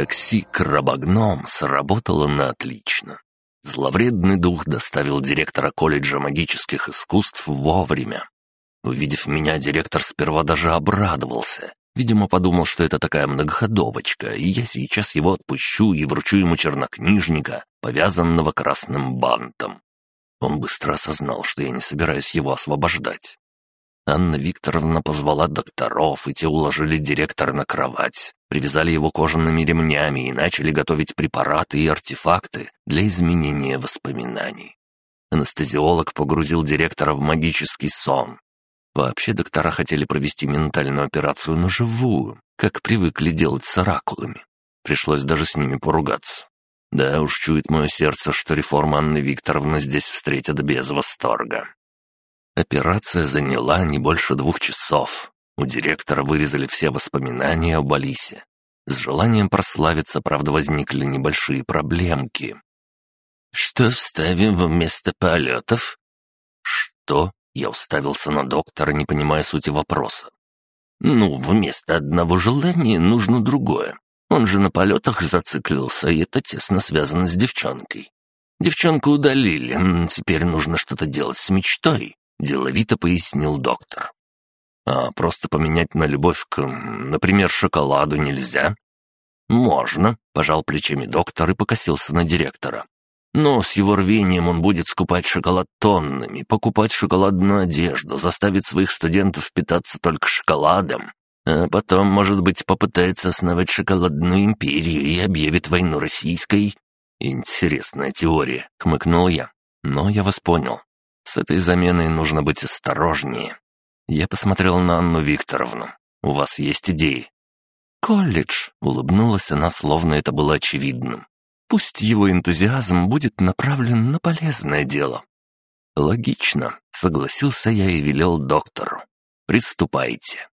Такси «Крабогном» сработало на отлично. Зловредный дух доставил директора колледжа магических искусств вовремя. Увидев меня, директор сперва даже обрадовался. Видимо, подумал, что это такая многоходовочка, и я сейчас его отпущу и вручу ему чернокнижника, повязанного красным бантом. Он быстро осознал, что я не собираюсь его освобождать. Анна Викторовна позвала докторов, и те уложили директора на кровать, привязали его кожаными ремнями и начали готовить препараты и артефакты для изменения воспоминаний. Анестезиолог погрузил директора в магический сон. Вообще доктора хотели провести ментальную операцию на живую, как привыкли делать с оракулами. Пришлось даже с ними поругаться. Да уж чует мое сердце, что реформа Анны Викторовны здесь встретят без восторга. Операция заняла не больше двух часов. У директора вырезали все воспоминания об Алисе. С желанием прославиться, правда, возникли небольшие проблемки. «Что вставим вместо полетов?» «Что?» — я уставился на доктора, не понимая сути вопроса. «Ну, вместо одного желания нужно другое. Он же на полетах зациклился, и это тесно связано с девчонкой. Девчонку удалили, теперь нужно что-то делать с мечтой. Деловито пояснил доктор. «А просто поменять на любовь к, например, шоколаду нельзя?» «Можно», — пожал плечами доктор и покосился на директора. «Но с его рвением он будет скупать шоколад тоннами, покупать шоколадную одежду, заставить своих студентов питаться только шоколадом, а потом, может быть, попытается основать шоколадную империю и объявит войну российской». «Интересная теория», — хмыкнул я. «Но я вас понял. С этой заменой нужно быть осторожнее. Я посмотрел на Анну Викторовну. У вас есть идеи? «Колледж», — улыбнулась она, словно это было очевидным. «Пусть его энтузиазм будет направлен на полезное дело». «Логично», — согласился я и велел доктору. «Приступайте».